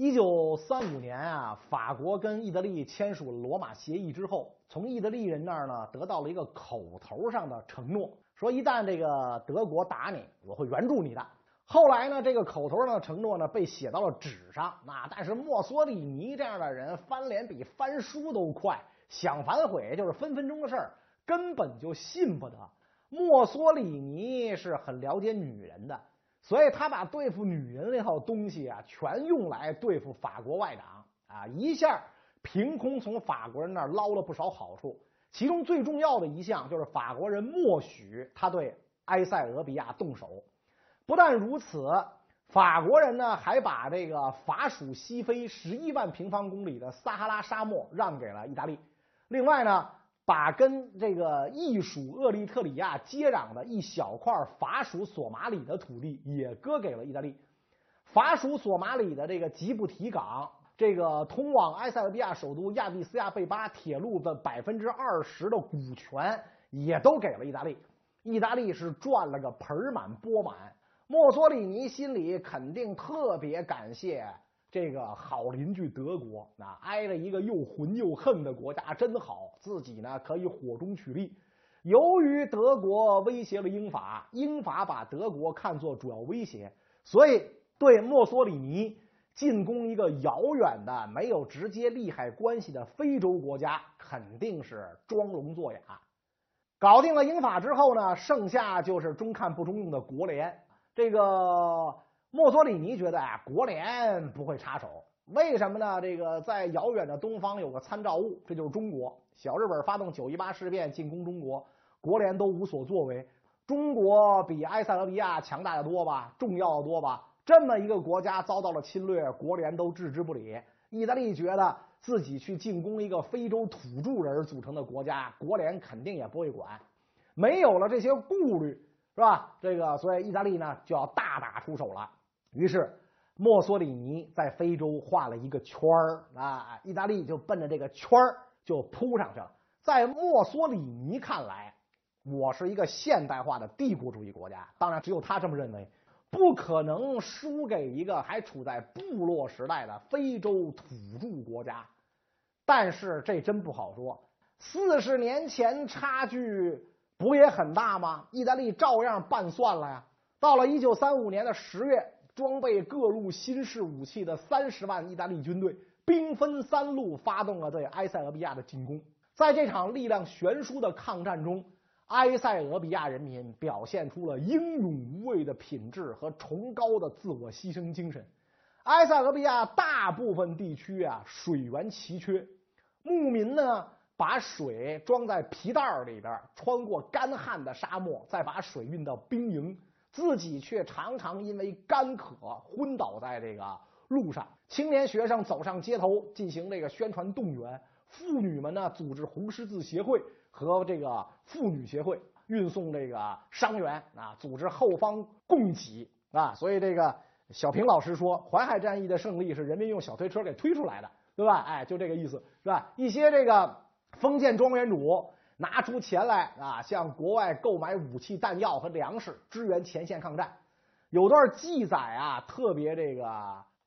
一九三五年啊，法国跟意大利签署罗马协议之后，从意大利人那儿呢得到了一个口头上的承诺，说一旦这个德国打你，我会援助你的。后来呢，这个口头上的承诺呢被写到了纸上，那但是墨索里尼这样的人翻脸比翻书都快，想反悔就是分分钟的事儿，根本就信不得。墨索里尼是很了解女人的。所以他把对付女人那套东西啊，全用来对付法国外长啊，一下凭空从法国人那儿捞了不少好处。其中最重要的一项就是法国人默许他对埃塞俄比亚动手。不但如此，法国人呢还把这个法属西非十一万平方公里的撒哈拉沙漠让给了意大利。另外呢。把跟这个意属厄立特里亚接壤的一小块法属索马里的土地也割给了意大利。法属索马里的这个吉布提港，这个通往埃塞俄比亚首都亚的斯亚贝巴铁路的百分之二十的股权也都给了意大利。意大利是赚了个盆满钵满。墨索里尼心里肯定特别感谢。这个好邻居德国啊，挨了一个又混又恨的国家，真好。自己呢可以火中取栗。由于德国威胁了英法，英法把德国看作主要威胁，所以对墨索里尼进攻一个遥远的、没有直接利害关系的非洲国家，肯定是装聋作哑。搞定了英法之后呢，剩下就是中看不中用的国联。这个。墨索里尼觉得啊，国联不会插手，为什么呢？这个在遥远的东方有个参照物，这就是中国。小日本发动九一八事变进攻中国，国联都无所作为。中国比埃塞俄比亚强大的多吧，重要的多吧？这么一个国家遭到了侵略，国联都置之不理。意大利觉得自己去进攻一个非洲土著人组成的国家，国联肯定也不会管。没有了这些顾虑，是吧？这个，所以意大利呢就要大打出手了。于是，墨索里尼在非洲画了一个圈儿啊，意大利就奔着这个圈儿就扑上去了。在墨索里尼看来，我是一个现代化的帝国主义国家，当然只有他这么认为，不可能输给一个还处在部落时代的非洲土著国家。但是这真不好说，四十年前差距不也很大吗？意大利照样办算了呀。到了一九三五年的十月。装备各路新式武器的三十万意大利军队，兵分三路发动了对埃塞俄比亚的进攻。在这场力量悬殊的抗战中，埃塞俄比亚人民表现出了英勇无畏的品质和崇高的自我牺牲精神。埃塞俄比亚大部分地区啊，水源奇缺，牧民呢把水装在皮袋里边，穿过干旱的沙漠，再把水运到兵营。自己却常常因为干渴昏倒在这个路上。青年学生走上街头进行这个宣传动员，妇女们呢组织红十字协会和这个妇女协会运送这个伤员啊，组织后方供给啊。所以这个小平老师说，淮海战役的胜利是人民用小推车给推出来的，对吧？哎，就这个意思，是吧？一些这个封建庄园主。拿出钱来啊，向国外购买武器弹药和粮食，支援前线抗战。有段记载啊，特别这个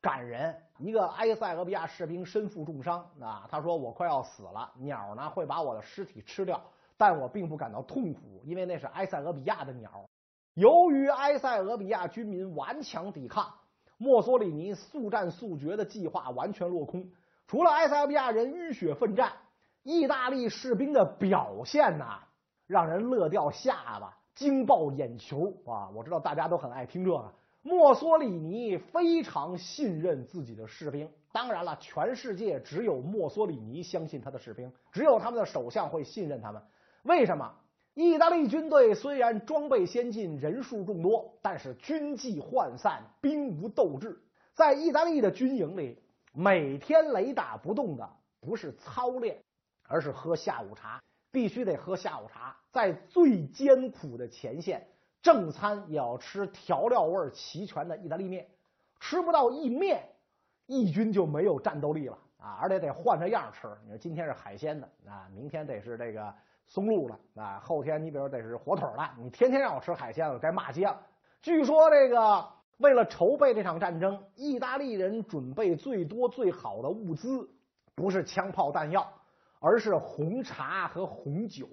感人。一个埃塞俄比亚士兵身负重伤啊，他说：“我快要死了，鸟呢会把我的尸体吃掉，但我并不感到痛苦，因为那是埃塞俄比亚的鸟。”由于埃塞俄比亚军民顽强抵抗，墨索里尼速战速决的计划完全落空。除了埃塞俄比亚人浴血奋战。意大利士兵的表现呐，让人乐掉下巴，惊爆眼球啊！我知道大家都很爱听这个。墨索里尼非常信任自己的士兵，当然了，全世界只有墨索里尼相信他的士兵，只有他们的首相会信任他们。为什么？意大利军队虽然装备先进，人数众多，但是军纪涣散，兵无斗志。在意大利的军营里，每天雷打不动的不是操练。而是喝下午茶，必须得喝下午茶。在最艰苦的前线，正餐也要吃调料味齐全的意大利面。吃不到意面，义军就没有战斗力了啊！而且得换着样吃。你说今天是海鲜的啊，明天得是这个松露了啊，后天你比如得是火腿了。你天天让我吃海鲜，我该骂街了。据说这个为了筹备这场战争，意大利人准备最多最好的物资，不是枪炮弹药，而是红茶和红酒。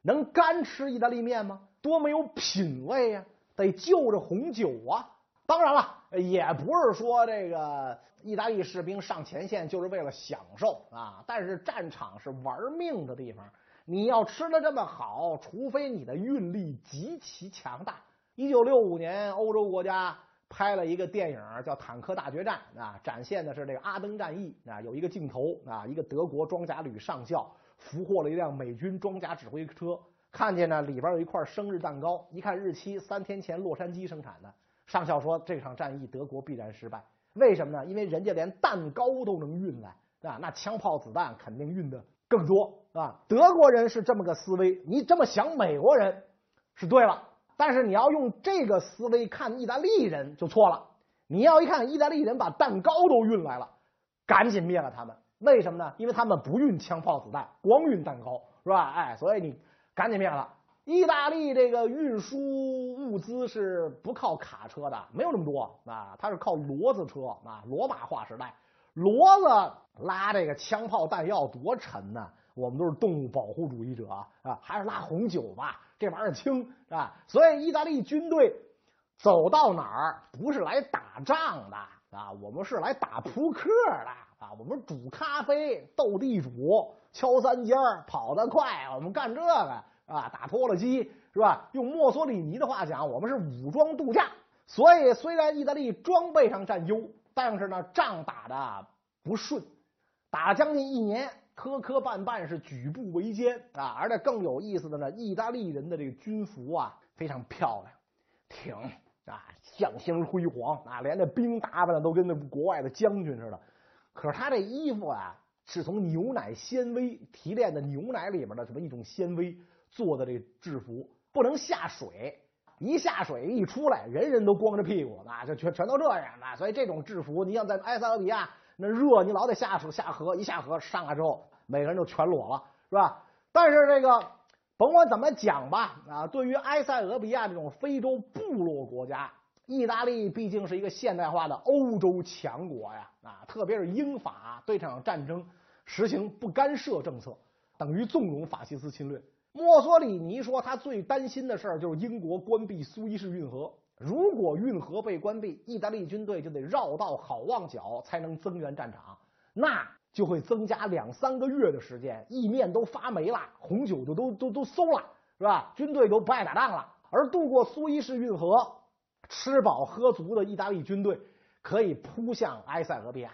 能干吃意大利面吗？多没有品位呀！得就着红酒啊！当然了，也不是说这个意大利士兵上前线就是为了享受啊。但是战场是玩命的地方，你要吃的这么好，除非你的运力极其强大。一九六五年，欧洲国家拍了一个电影叫《坦克大决战》啊，展现的是这个阿登战役啊。有一个镜头啊，一个德国装甲旅上校俘获了一辆美军装甲指挥车。看见呢，里边有一块生日蛋糕，一看日期，三天前洛杉矶生产的。上校说，这场战役德国必然失败。为什么呢？因为人家连蛋糕都能运来啊，那枪炮子弹肯定运的更多啊。德国人是这么个思维，你这么想，美国人是对了。但是你要用这个思维看意大利人就错了。你要一看意大利人把蛋糕都运来了，赶紧灭了他们。为什么呢？因为他们不运枪炮子弹，光运蛋糕，是吧？哎，所以你。赶紧灭了！意大利这个运输物资是不靠卡车的，没有那么多啊，它是靠骡子车啊。罗马化时代，骡子拉这个枪炮弹药多沉呢？我们都是动物保护主义者啊，还是拉红酒吧，这玩意儿轻啊。所以意大利军队走到哪儿不是来打仗的啊，我们是来打扑克的啊，我们煮咖啡、斗地主。敲三尖，跑得快，我们干这个啊，打拖拉机是吧？用墨索里尼的话讲，我们是武装度假。所以，虽然意大利装备上占优，但是呢，仗打的不顺，打了将近一年，磕磕绊绊，是举步维艰啊。而且更有意思的呢，意大利人的这个军服啊，非常漂亮，挺啊，象形辉煌啊，连这兵打扮的都跟那国外的将军似的。可是他这衣服啊。是从牛奶纤维提炼的牛奶里面的什么一种纤维做的这制服，不能下水，一下水一出来，人人都光着屁股，那就全全都这样的。所以这种制服，你像在埃塞俄比亚那热，你老得下水下河，一下河上来之后，每个人就全裸了，是吧？但是这个甭管怎么讲吧，啊，对于埃塞俄比亚这种非洲部落国家。意大利毕竟是一个现代化的欧洲强国呀，啊，特别是英法对这场战争实行不干涉政策，等于纵容法西斯侵略。墨索里尼说，他最担心的事儿就是英国关闭苏伊士运河。如果运河被关闭，意大利军队就得绕道好望角才能增援战场，那就会增加两三个月的时间，意面都发霉了，红酒就都都都馊了，是吧？军队都不爱打仗了。而渡过苏伊士运河。吃饱喝足的意大利军队可以扑向埃塞俄比亚。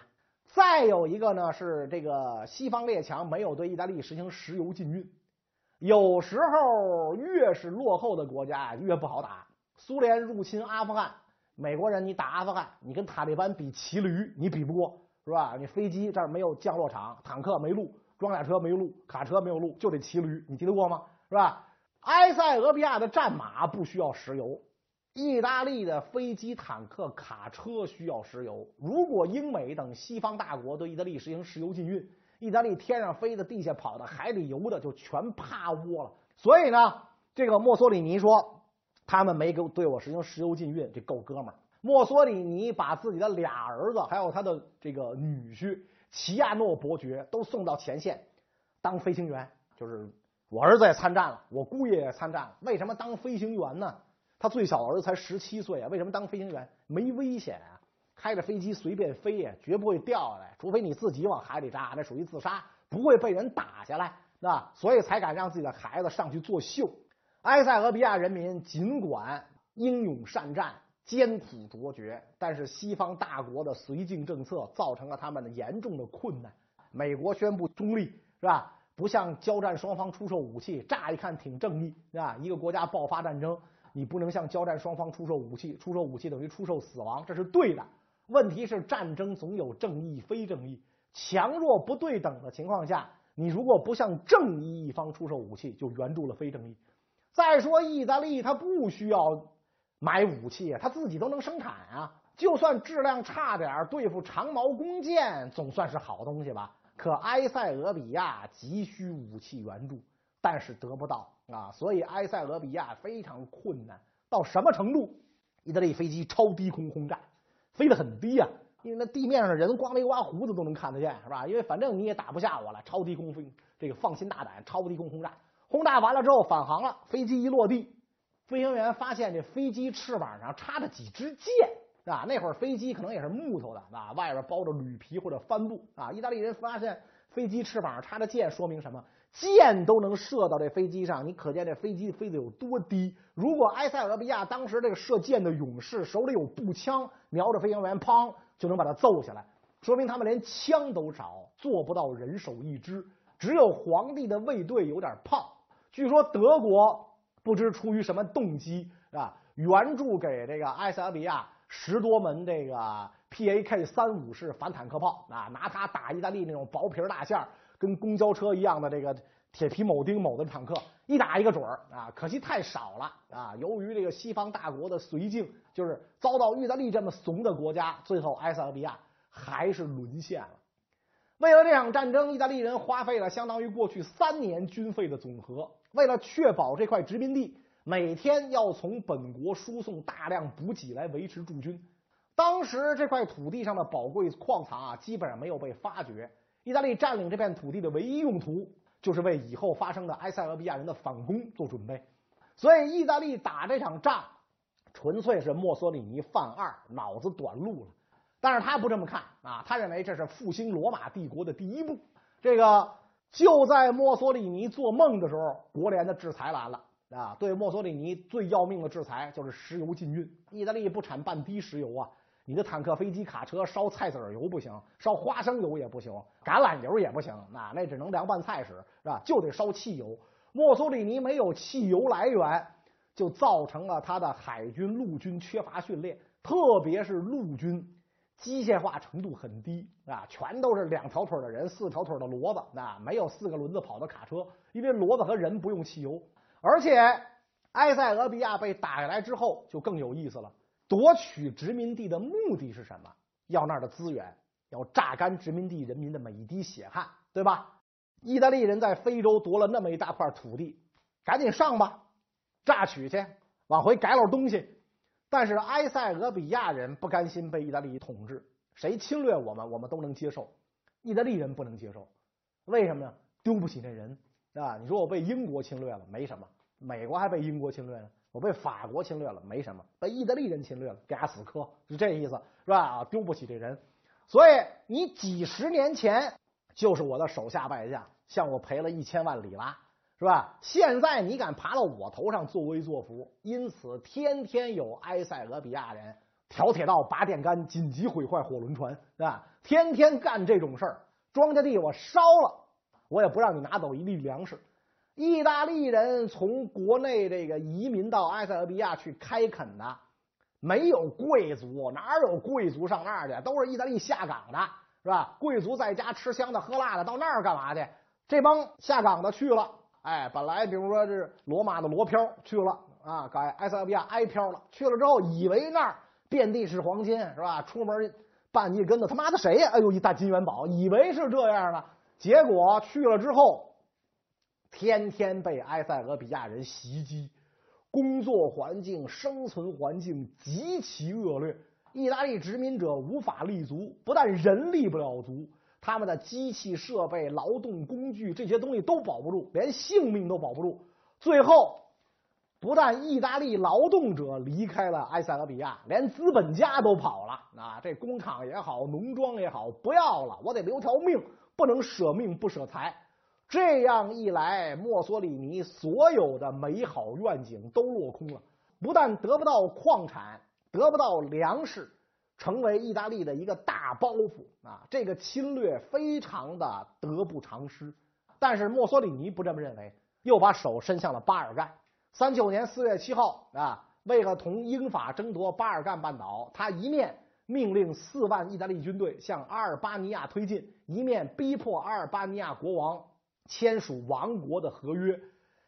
再有一个呢，是这个西方列强没有对意大利实行石油禁运。有时候越是落后的国家越不好打。苏联入侵阿富汗，美国人你打阿富汗，你跟塔利班比骑驴，你比不过是吧？你飞机这儿没有降落场，坦克没路，装甲车没路，卡车没有路，就得骑驴，你敌得过吗？是吧？埃塞俄比亚的战马不需要石油。意大利的飞机、坦克、卡车需要石油。如果英美等西方大国对意大利实行石油禁运，意大利天上飞的、地下跑的、海里游的就全趴窝了。所以呢，这个墨索里尼说他们没给我对我实行石油禁运，这够哥们儿。墨索里尼把自己的俩儿子，还有他的这个女婿齐亚诺伯爵都送到前线当飞行员。就是我儿子也参战了，我姑爷也参战了。为什么当飞行员呢？他最小的儿子才十七岁啊，为什么当飞行员没危险？开着飞机随便飞呀，绝不会掉下来，除非你自己往海里扎，那属于自杀，不会被人打下来，那所以才敢让自己的孩子上去作秀。埃塞俄比亚人民尽管英勇善战、艰苦卓绝，但是西方大国的绥靖政策造成了他们的严重的困难。美国宣布中立，是吧？不向交战双方出售武器，乍一看挺正义，是吧？一个国家爆发战争。你不能向交战双方出售武器，出售武器等于出售死亡，这是对的。问题是战争总有正义非正义，强弱不对等的情况下，你如果不向正义一方出售武器，就援助了非正义。再说意大利，它不需要买武器，它自己都能生产啊，就算质量差点，对付长矛弓箭总算是好东西吧。可埃塞俄比亚急需武器援助。但是得不到啊，所以埃塞俄比亚非常困难。到什么程度？意大利飞机超低空轰炸，飞得很低啊，因为那地面上的人刮没刮胡子都能看得见，是吧？因为反正你也打不下我了，超低空飞，这个放心大胆，超低空轰炸。轰炸完了之后返航了，飞机一落地，飞行员发现这飞机翅膀上插着几支箭啊！那会儿飞机可能也是木头的啊，外边包着铝皮或者帆布啊。意大利人发现飞机翅膀上插着箭，说明什么？箭都能射到这飞机上，你可见这飞机飞得有多低？如果埃塞俄比亚当时这个射箭的勇士手里有步枪，瞄着飞行员，砰就能把他揍下来，说明他们连枪都少，做不到人手一支。只有皇帝的卫队有点胖。据说德国不知出于什么动机啊，援助给这个埃塞俄比亚十多门这个 Pak 三五式反坦克炮啊，拿它打意大利那种薄皮大馅儿、跟公交车一样的这个铁皮铆钉铆的坦克，一打一个准儿啊。可惜太少了啊。由于这个西方大国的绥靖，就是遭到意大利这么怂的国家，最后埃塞俄比亚还是沦陷了。为了这场战争，意大利人花费了相当于过去三年军费的总和。为了确保这块殖民地每天要从本国输送大量补给来维持驻军，当时这块土地上的宝贵矿藏啊，基本上没有被发掘。意大利占领这片土地的唯一用途，就是为以后发生的埃塞俄比亚人的反攻做准备。所以，意大利打这场仗，纯粹是墨索里尼犯二，脑子短路了。但是他不这么看啊，他认为这是复兴罗马帝国的第一步。这个就在墨索里尼做梦的时候，国联的制裁来了啊！对墨索里尼最要命的制裁就是石油禁运。意大利不产半滴石油啊，你的坦克、飞机、卡车烧菜籽油不行，烧花生油也不行，橄榄油也不行，那那只能凉拌菜使是吧？就得烧汽油。墨索里尼没有汽油来源，就造成了他的海军、陆军缺乏训练，特别是陆军。机械化程度很低啊，全都是两条腿的人，四条腿的骡子，那没有四个轮子跑的卡车，因为骡子和人不用汽油。而且埃塞俄比亚被打下来之后，就更有意思了。夺取殖民地的目的是什么？要那儿的资源，要榨干殖民地人民的每一滴血汗，对吧？意大利人在非洲夺了那么一大块土地，赶紧上吧，榨取去，往回改老东西。但是埃塞俄比亚人不甘心被意大利统治，谁侵略我们，我们都能接受。意大利人不能接受，为什么呢？丢不起那人啊！你说我被英国侵略了，没什么；美国还被英国侵略呢，我被法国侵略了，没什么；被意大利人侵略了，给他死磕，是这意思，是吧？啊，丢不起这人。所以你几十年前就是我的手下败将，向我赔了一千万里拉。是吧？现在你敢爬到我头上作威作福，因此天天有埃塞俄比亚人挑铁道、拔电杆、紧急毁坏火轮船，是吧？天天干这种事儿。庄稼地我烧了，我也不让你拿走一粒粮食。意大利人从国内这个移民到埃塞俄比亚去开垦的，没有贵族，哪有贵族上那儿去？都是意大利下岗的，是吧？贵族在家吃香的喝辣的，到那儿干嘛去？这帮下岗的去了。哎，本来比如说是罗马的罗飘去了啊，改埃塞俄比亚埃飘了。去了之后，以为那儿遍地是黄金，是吧？出门半一跟头，他妈的谁呀？哎呦，一大金元宝，以为是这样的。结果去了之后，天天被埃塞俄比亚人袭击，工作环境、生存环境极其恶劣，意大利殖民者无法立足，不但人立不了足。他们的机器设备、劳动工具这些东西都保不住，连性命都保不住。最后，不但意大利劳动者离开了埃塞俄比亚，连资本家都跑了。啊，这工厂也好，农庄也好，不要了，我得留条命，不能舍命不舍财。这样一来，墨索里尼所有的美好愿景都落空了，不但得不到矿产，得不到粮食。成为意大利的一个大包袱啊！这个侵略非常的得不偿失。但是墨索里尼不这么认为，又把手伸向了巴尔干。三九年四月七号啊，为了同英法争夺巴尔干半岛，他一面命令四万意大利军队向阿尔巴尼亚推进，一面逼迫阿尔巴尼亚国王签署亡国的合约。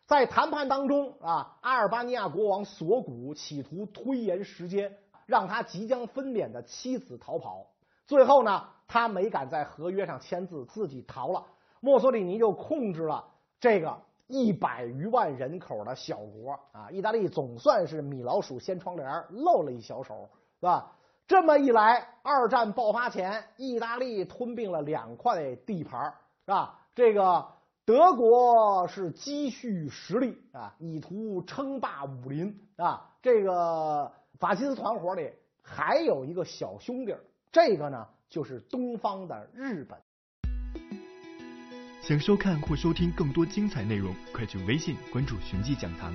在谈判当中啊，阿尔巴尼亚国王索古企图推延时间。让他即将分娩的妻子逃跑，最后呢，他没敢在合约上签字，自己逃了。墨索里尼就控制了这个一百余万人口的小国啊，意大利总算是米老鼠掀窗帘露了一小手，是吧？这么一来，二战爆发前，意大利吞并了两块地盘，是吧？这个德国是积蓄实力啊，以图称霸武林啊。这个法西斯团伙里还有一个小兄弟，这个呢就是东方的日本。想收看或收听更多精彩内容，快去微信关注“寻迹讲堂”。